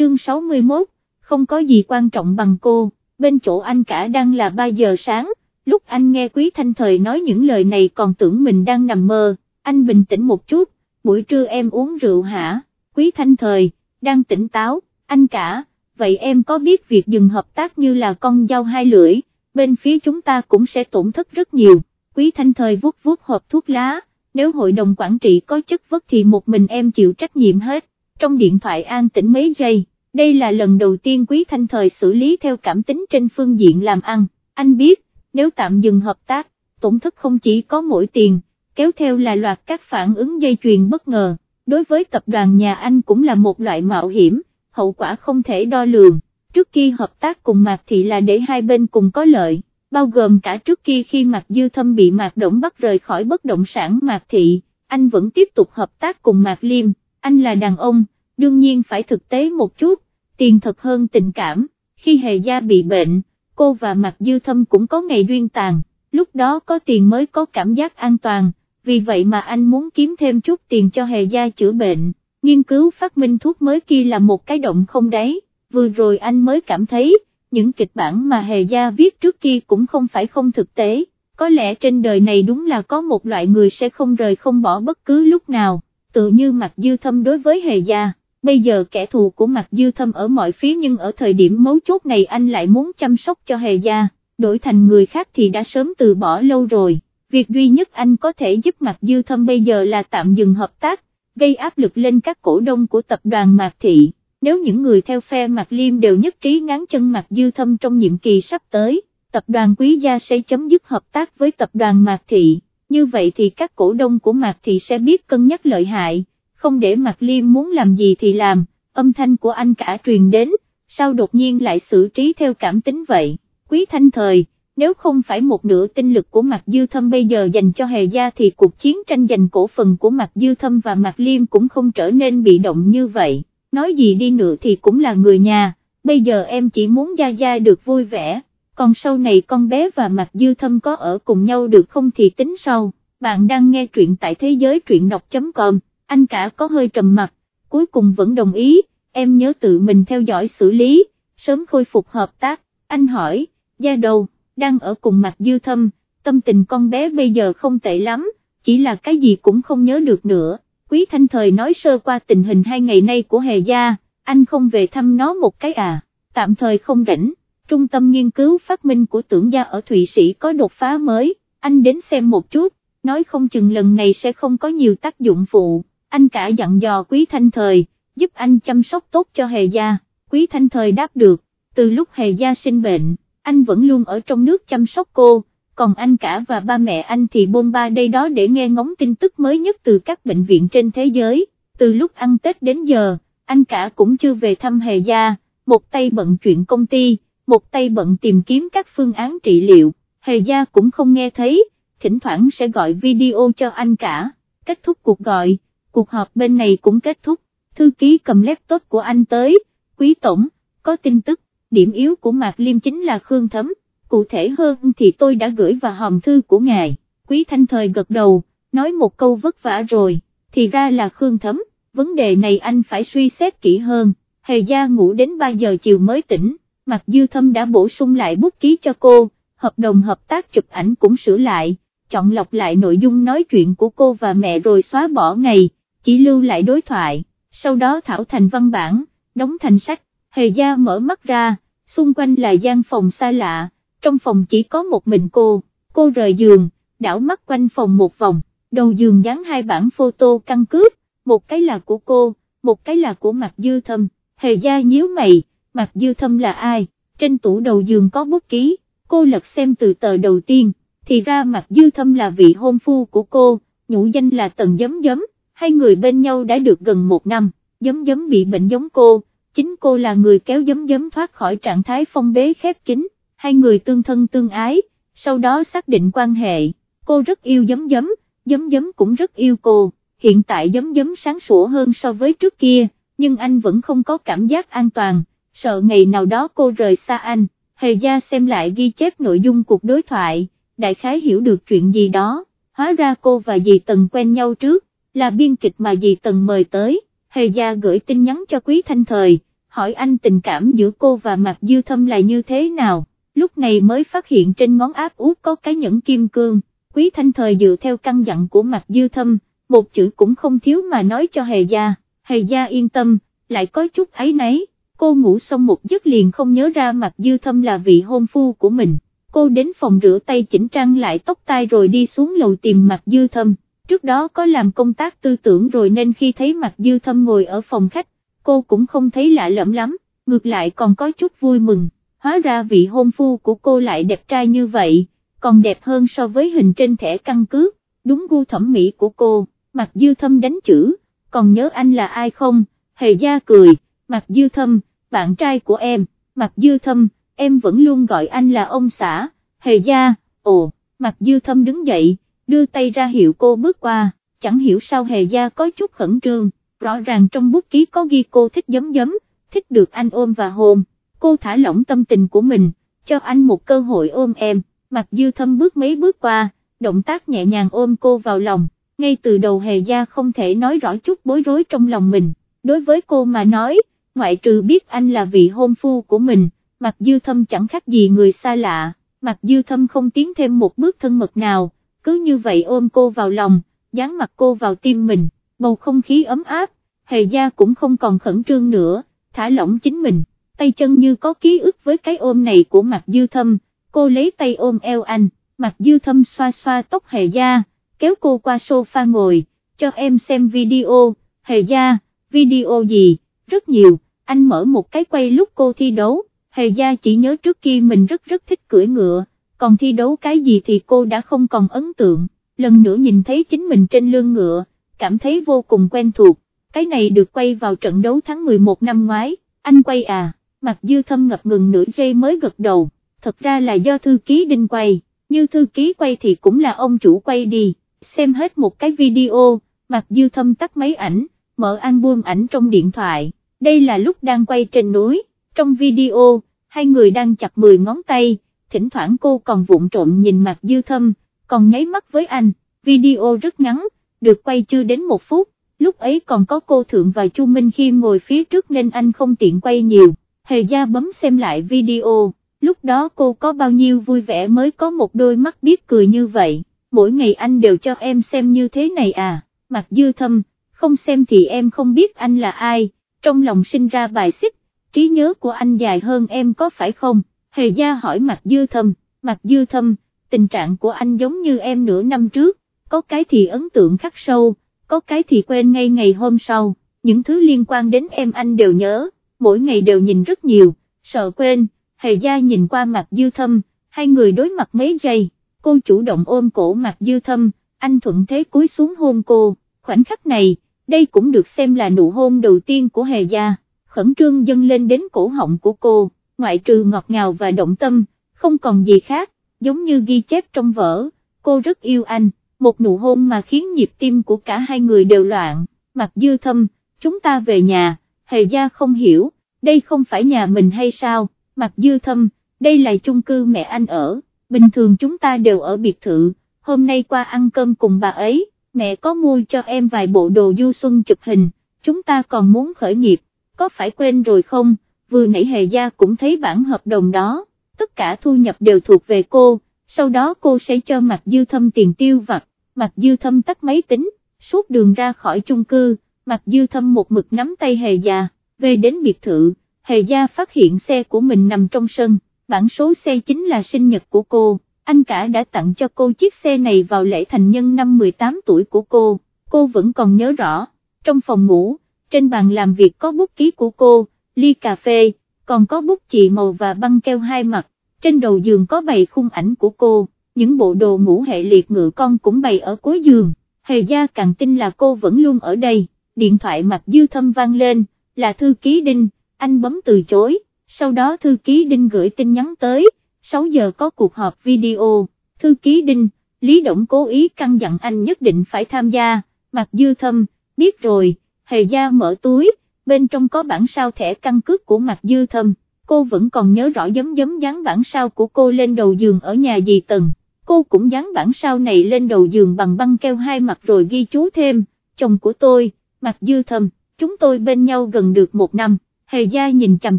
chương 61, không có gì quan trọng bằng cô, bên chỗ anh cả đang là 3 giờ sáng, lúc anh nghe Quý Thanh Thời nói những lời này còn tưởng mình đang nằm mơ, anh bình tĩnh một chút, buổi trưa em uống rượu hả, Quý Thanh Thời, đang tỉnh táo, anh cả, vậy em có biết việc dừng hợp tác như là con dao hai lưỡi, bên phía chúng ta cũng sẽ tổn thất rất nhiều, Quý Thanh Thời vuốt vuốt hộp thuốc lá, nếu hội đồng quản trị có chất vất thì một mình em chịu trách nhiệm hết, trong điện thoại an tĩnh mấy giây, đây là lần đầu tiên Quý Thanh Thời xử lý theo cảm tính trên phương diện làm ăn, anh biết, nếu tạm dừng hợp tác, tổn thất không chỉ có mỗi tiền, kéo theo là loạt các phản ứng dây chuyền bất ngờ, đối với tập đoàn nhà Anh cũng là một loại mạo hiểm, hậu quả không thể đo lường, trước khi hợp tác cùng Mạc Thị là để hai bên cùng có lợi, bao gồm cả trước kia khi Mạc Dư Thâm bị Mạc Động bắt rời khỏi bất động sản Mạc Thị, anh vẫn tiếp tục hợp tác cùng Mạc Liêm, anh là đàn ông, đương nhiên phải thực tế một chút, tiền thật hơn tình cảm, khi Hề Gia bị bệnh, cô và Mạc Dư Thâm cũng có ngày duyên tàn, lúc đó có tiền mới có cảm giác an toàn, vì vậy mà anh muốn kiếm thêm chút tiền cho Hề Gia chữa bệnh, nghiên cứu phát minh thuốc mới kia là một cái động không đấy. vừa rồi anh mới cảm thấy, những kịch bản mà Hề Gia viết trước kia cũng không phải không thực tế, có lẽ trên đời này đúng là có một loại người sẽ không rời không bỏ bất cứ lúc nào, tự như Mạc Dư Thâm đối với Hề Gia bây giờ kẻ thù của mặt dư thâm ở mọi phía nhưng ở thời điểm mấu chốt này anh lại muốn chăm sóc cho hề gia, đổi thành người khác thì đã sớm từ bỏ lâu rồi, việc duy nhất anh có thể giúp mặt dư thâm bây giờ là tạm dừng hợp tác, gây áp lực lên các cổ đông của tập đoàn Mạc Thị, nếu những người theo phe Mạc Liêm đều nhất trí ngán chân mặt dư thâm trong nhiệm kỳ sắp tới, tập đoàn Quý Gia sẽ chấm dứt hợp tác với tập đoàn Mạc Thị, như vậy thì các cổ đông của Mạc Thị sẽ biết cân nhắc lợi hại không để Mạc Liêm muốn làm gì thì làm, âm thanh của anh cả truyền đến, sao đột nhiên lại xử trí theo cảm tính vậy, quý thanh thời, nếu không phải một nửa tinh lực của Mạc Dư Thâm bây giờ dành cho Hề Gia thì cuộc chiến tranh giành cổ phần của Mạc Dư Thâm và Mạc Liêm cũng không trở nên bị động như vậy, nói gì đi nữa thì cũng là người nhà, bây giờ em chỉ muốn Gia Gia được vui vẻ, còn sau này con bé và Mạc Dư Thâm có ở cùng nhau được không thì tính sau, bạn đang nghe truyện tại thế giới truyện đọc.com anh cả có hơi trầm mặt, cuối cùng vẫn đồng ý, em nhớ tự mình theo dõi xử lý, sớm khôi phục hợp tác, anh hỏi, gia đầu, đang ở cùng mặt dư thâm, tâm tình con bé bây giờ không tệ lắm, chỉ là cái gì cũng không nhớ được nữa, quý thanh thời nói sơ qua tình hình hai ngày nay của hề gia, anh không về thăm nó một cái à, tạm thời không rảnh, trung tâm nghiên cứu phát minh của tưởng gia ở Thụy Sĩ có đột phá mới, anh đến xem một chút, nói không chừng lần này sẽ không có nhiều tác dụng phụ anh cả dặn dò quý thanh thời, giúp anh chăm sóc tốt cho hề gia, quý thanh thời đáp được, từ lúc hề gia sinh bệnh, anh vẫn luôn ở trong nước chăm sóc cô, còn anh cả và ba mẹ anh thì bôn ba đây đó để nghe ngóng tin tức mới nhất từ các bệnh viện trên thế giới, từ lúc ăn Tết đến giờ, anh cả cũng chưa về thăm hề gia, một tay bận chuyện công ty, một tay bận tìm kiếm các phương án trị liệu, hề gia cũng không nghe thấy, thỉnh thoảng sẽ gọi video cho anh cả, kết thúc cuộc gọi cuộc họp bên này cũng kết thúc, thư ký cầm laptop của anh tới, quý tổng, có tin tức, điểm yếu của Mạc Liêm chính là Khương Thấm, cụ thể hơn thì tôi đã gửi vào hòm thư của ngài, quý thanh thời gật đầu, nói một câu vất vả rồi, thì ra là Khương Thấm, vấn đề này anh phải suy xét kỹ hơn, hề gia ngủ đến 3 giờ chiều mới tỉnh, Mạc Dư Thâm đã bổ sung lại bút ký cho cô, hợp đồng hợp tác chụp ảnh cũng sửa lại, chọn lọc lại nội dung nói chuyện của cô và mẹ rồi xóa bỏ ngày chỉ lưu lại đối thoại, sau đó thảo thành văn bản, đóng thành sách, hề gia mở mắt ra, xung quanh là gian phòng xa lạ, trong phòng chỉ có một mình cô, cô rời giường, đảo mắt quanh phòng một vòng, đầu giường dán hai bản photo căn cước, một cái là của cô, một cái là của Mạc Dư Thâm, hề gia nhíu mày, Mạc Dư Thâm là ai, trên tủ đầu giường có bút ký, cô lật xem từ tờ đầu tiên, thì ra Mạc Dư Thâm là vị hôn phu của cô, nhũ danh là Tần Giấm Giấm hai người bên nhau đã được gần một năm, giấm giấm bị bệnh giống cô, chính cô là người kéo giấm giấm thoát khỏi trạng thái phong bế khép kín, hai người tương thân tương ái, sau đó xác định quan hệ, cô rất yêu giấm giấm, giấm giấm cũng rất yêu cô, hiện tại giấm giấm sáng sủa hơn so với trước kia, nhưng anh vẫn không có cảm giác an toàn, sợ ngày nào đó cô rời xa anh, hề gia xem lại ghi chép nội dung cuộc đối thoại, đại khái hiểu được chuyện gì đó, hóa ra cô và dì Tần quen nhau trước là biên kịch mà dì Tần mời tới, Hề Gia gửi tin nhắn cho Quý Thanh Thời, hỏi anh tình cảm giữa cô và Mạc Dư Thâm là như thế nào, lúc này mới phát hiện trên ngón áp út có cái nhẫn kim cương, quý thanh thời dựa theo căn dặn của Mạc Dư Thâm, một chữ cũng không thiếu mà nói cho Hề Gia, Hề Gia yên tâm, lại có chút ấy nấy, cô ngủ xong một giấc liền không nhớ ra Mạc Dư Thâm là vị hôn phu của mình, cô đến phòng rửa tay chỉnh trang lại tóc tai rồi đi xuống lầu tìm Mạc Dư Thâm, trước đó có làm công tác tư tưởng rồi nên khi thấy mặt Dư Thâm ngồi ở phòng khách, cô cũng không thấy lạ lẫm lắm, ngược lại còn có chút vui mừng, hóa ra vị hôn phu của cô lại đẹp trai như vậy, còn đẹp hơn so với hình trên thẻ căn cước, đúng gu thẩm mỹ của cô, mặt Dư Thâm đánh chữ, còn nhớ anh là ai không, hề gia cười, mặt Dư Thâm, bạn trai của em, mặt Dư Thâm, em vẫn luôn gọi anh là ông xã, hề gia, ồ, mặt Dư Thâm đứng dậy, đưa tay ra hiệu cô bước qua, chẳng hiểu sao hề gia có chút khẩn trương, rõ ràng trong bút ký có ghi cô thích giấm giấm, thích được anh ôm và hôn, cô thả lỏng tâm tình của mình, cho anh một cơ hội ôm em, Mặc Dư Thâm bước mấy bước qua, động tác nhẹ nhàng ôm cô vào lòng, ngay từ đầu hề gia không thể nói rõ chút bối rối trong lòng mình, đối với cô mà nói, ngoại trừ biết anh là vị hôn phu của mình, mặc Dư Thâm chẳng khác gì người xa lạ, Mặc Dư Thâm không tiến thêm một bước thân mật nào, cứ như vậy ôm cô vào lòng, dán mặt cô vào tim mình, bầu không khí ấm áp, hề gia cũng không còn khẩn trương nữa, thả lỏng chính mình, tay chân như có ký ức với cái ôm này của mặt Dư Thâm, cô lấy tay ôm eo anh, mặt Dư Thâm xoa xoa tóc hề gia, kéo cô qua sofa ngồi, cho em xem video, hề gia, video gì, rất nhiều, anh mở một cái quay lúc cô thi đấu, hề gia chỉ nhớ trước kia mình rất rất thích cưỡi ngựa, còn thi đấu cái gì thì cô đã không còn ấn tượng, lần nữa nhìn thấy chính mình trên lưng ngựa, cảm thấy vô cùng quen thuộc, cái này được quay vào trận đấu tháng 11 năm ngoái, anh quay à, mặt dư thâm ngập ngừng nửa giây mới gật đầu, thật ra là do thư ký đinh quay, như thư ký quay thì cũng là ông chủ quay đi, xem hết một cái video, mặt dư thâm tắt máy ảnh, mở album ảnh trong điện thoại, đây là lúc đang quay trên núi, trong video, hai người đang chặt 10 ngón tay, thỉnh thoảng cô còn vụng trộm nhìn mặt dư thâm, còn nháy mắt với anh, video rất ngắn, được quay chưa đến một phút, lúc ấy còn có cô Thượng và Chu Minh Khiêm ngồi phía trước nên anh không tiện quay nhiều, hề gia bấm xem lại video, lúc đó cô có bao nhiêu vui vẻ mới có một đôi mắt biết cười như vậy, mỗi ngày anh đều cho em xem như thế này à, mặt dư thâm, không xem thì em không biết anh là ai, trong lòng sinh ra bài xích, trí nhớ của anh dài hơn em có phải không, hề gia hỏi Mạc dư thâm, Mạc dư thâm, tình trạng của anh giống như em nửa năm trước, có cái thì ấn tượng khắc sâu, có cái thì quên ngay ngày hôm sau, những thứ liên quan đến em anh đều nhớ, mỗi ngày đều nhìn rất nhiều, sợ quên, hề gia nhìn qua Mạc dư thâm, hai người đối mặt mấy giây, cô chủ động ôm cổ Mạc dư thâm, anh thuận thế cúi xuống hôn cô, khoảnh khắc này, đây cũng được xem là nụ hôn đầu tiên của hề gia, khẩn trương dâng lên đến cổ họng của cô, ngoại trừ ngọt ngào và động tâm, không còn gì khác, giống như ghi chép trong vở, cô rất yêu anh. Một nụ hôn mà khiến nhịp tim của cả hai người đều loạn, mặt dư thâm, chúng ta về nhà, hề gia không hiểu, đây không phải nhà mình hay sao, mặt dư thâm, đây là chung cư mẹ anh ở, bình thường chúng ta đều ở biệt thự, hôm nay qua ăn cơm cùng bà ấy, mẹ có mua cho em vài bộ đồ du xuân chụp hình, chúng ta còn muốn khởi nghiệp, có phải quên rồi không, vừa nãy hề gia cũng thấy bản hợp đồng đó, tất cả thu nhập đều thuộc về cô, sau đó cô sẽ cho mặt dư thâm tiền tiêu vặt, Mạc Dư Thâm tắt máy tính, suốt đường ra khỏi chung cư, Mạc Dư Thâm một mực nắm tay Hề Gia, về đến biệt thự, Hề Gia phát hiện xe của mình nằm trong sân, bản số xe chính là sinh nhật của cô, anh cả đã tặng cho cô chiếc xe này vào lễ thành nhân năm 18 tuổi của cô, cô vẫn còn nhớ rõ, trong phòng ngủ, trên bàn làm việc có bút ký của cô, ly cà phê, còn có bút chì màu và băng keo hai mặt, trên đầu giường có bày khung ảnh của cô những bộ đồ ngủ hệ liệt ngựa con cũng bày ở cuối giường, hề gia càng tin là cô vẫn luôn ở đây, điện thoại mặt dư thâm vang lên, là thư ký Đinh, anh bấm từ chối, sau đó thư ký Đinh gửi tin nhắn tới, 6 giờ có cuộc họp video, thư ký Đinh, Lý Động cố ý căn dặn anh nhất định phải tham gia, mặt dư thâm, biết rồi, hề gia mở túi, bên trong có bản sao thẻ căn cước của mặt dư thâm, cô vẫn còn nhớ rõ giấm giấm dán bản sao của cô lên đầu giường ở nhà dì Tần. Cô cũng dán bản sao này lên đầu giường bằng băng keo hai mặt rồi ghi chú thêm, chồng của tôi, mặt dư thâm chúng tôi bên nhau gần được một năm, Hề gia nhìn chằm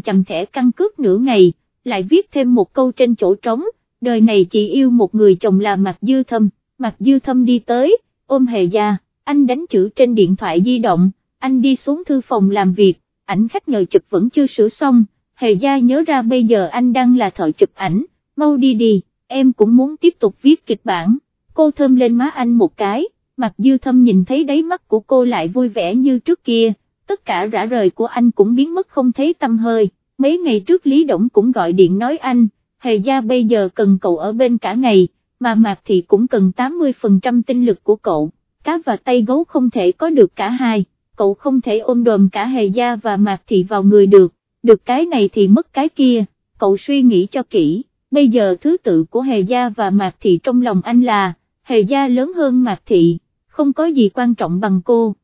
chằm thẻ căn cước nửa ngày, lại viết thêm một câu trên chỗ trống, đời này chỉ yêu một người chồng là Mạc Dư Thâm, Mạc Dư Thâm đi tới, ôm Hề gia, anh đánh chữ trên điện thoại di động, anh đi xuống thư phòng làm việc, ảnh khách nhờ chụp vẫn chưa sửa xong, Hề gia nhớ ra bây giờ anh đang là thợ chụp ảnh, mau đi đi, em cũng muốn tiếp tục viết kịch bản, cô thơm lên má anh một cái, mặt Dư Thâm nhìn thấy đáy mắt của cô lại vui vẻ như trước kia tất cả rã rời của anh cũng biến mất không thấy tâm hơi, mấy ngày trước Lý Động cũng gọi điện nói anh, hề gia bây giờ cần cậu ở bên cả ngày, mà Mạc thì cũng cần 80% tinh lực của cậu, cá và tay gấu không thể có được cả hai, cậu không thể ôm đồm cả hề gia và Mạc Thị vào người được, được cái này thì mất cái kia, cậu suy nghĩ cho kỹ, bây giờ thứ tự của hề gia và Mạc Thị trong lòng anh là, hề gia lớn hơn Mạc Thị, không có gì quan trọng bằng cô.